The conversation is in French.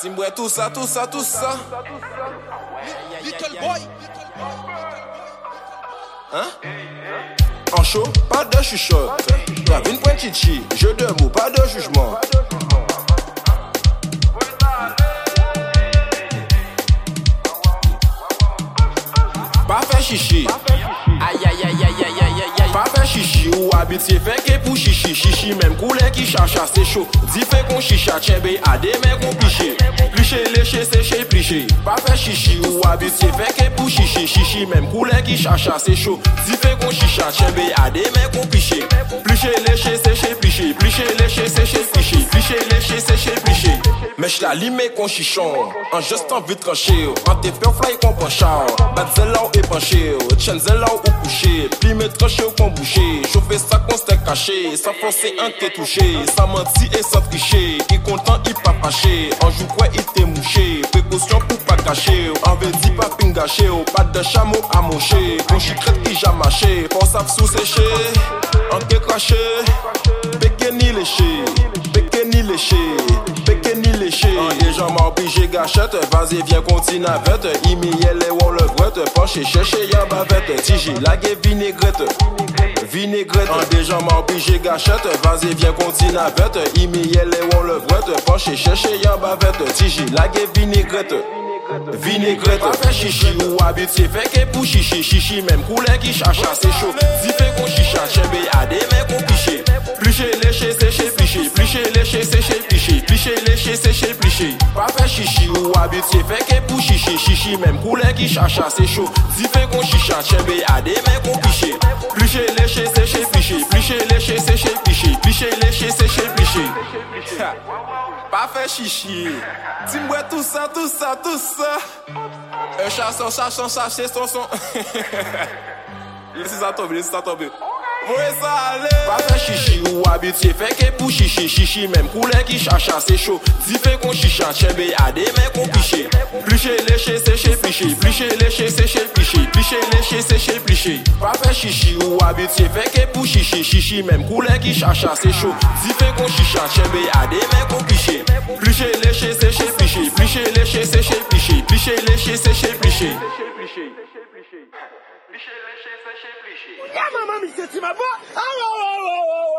Timboué, tout ça, tout ça, tout ça. Little boy. Hein? En chaud, pas de chuchote. Gravine point chichi, jeu de mots, pas de jugement. Pas fait chichi. Abit se fe ke pou chichi Chichi menm koule ki chacha se chou. Di fe kon chicha chebe ade men kon pliché Pliché leche seche pliché. Pa fe chichi ou abit se fe ke pou chichi Chichi menm koule ki chacha se chou. Di fe kon chicha chebe ade men kon pliché Pliché leche seche pliché. Pliché leche seche pliché. Pliché leche seche pliché. Mais j'la limé qu'on chichon. En juste en vite tranché. En t'es peur fly qu'on penche. Bat zela ou épanché. Chen zela ou couché. Pli me tranché ou qu'on bouché. Chauffer ça qu'on s'était caché. Sans forcer un t'es touché. Sans mentir et sans tricher. Il content, il pas fâché. En joue quoi, il t'est mouché. Précaution pour pas cacher. En veut pas pingaché. Pas de chameau à mocher. Qu'on chicrette qui jamais marché. Force à sous séché. En t'es craché. Péké ni léché. Péké ni léché. Léché. En des gens gâchette. Vas-y, viens, continue avec. Imiel et on le brette. Penché, chercher y'a bavette. Tigi, lagué vinaigrette. Vinaigrette. En des gens m'obligé gâchette. Vas-y, viens, continue avec. Imiel et on le brette. Penché, chercher y'a bavette. Tigi, lagué vinaigrette. Vinaigrette, pas fait chichi ou habitué fait que pour chichi, chichi même couleur qui chacha c'est chaud. Si fait qu'on chicha, chébé à des mecs qu'on piché. Pliché, léché, séché, pliché. Pliché, léché, séché, Chiche, leche, seche, pliche Pa fe chichi ou abitye Feke pou chiche, chichi. Mem koule ki chacha se chou Di fe kon chicha, chebe ade men kon piche Pliche, leche, seche, pliche Pliche, leche, seche, pliche Pliche, leche, seche, pliche Pa fe chichi. Ti mwe tout sa, tout sa, tout sa E chason, chason, chache, son son. Lesi sa tobe, lesi sa tobe Pa fe chichi ou abitye feke pou chichi. Chichi menm koule ki chacha se chou. Di fe kon chicha chebe ade men kon piche. Pliche leche seche piche. Pliche leche seche piche. Pliche leche seche piche. Pa fe chichi ou abitye feke pou chichi. Chichi menm koule ki chacha se chou. Di fe kon chicha chebe ade men kon piche. Pliche leche seche piche. Pliche leche seche piche. Pliche leche seche piche. Yeah, my mommy sits in my Mama, Oh, oh, oh, oh. oh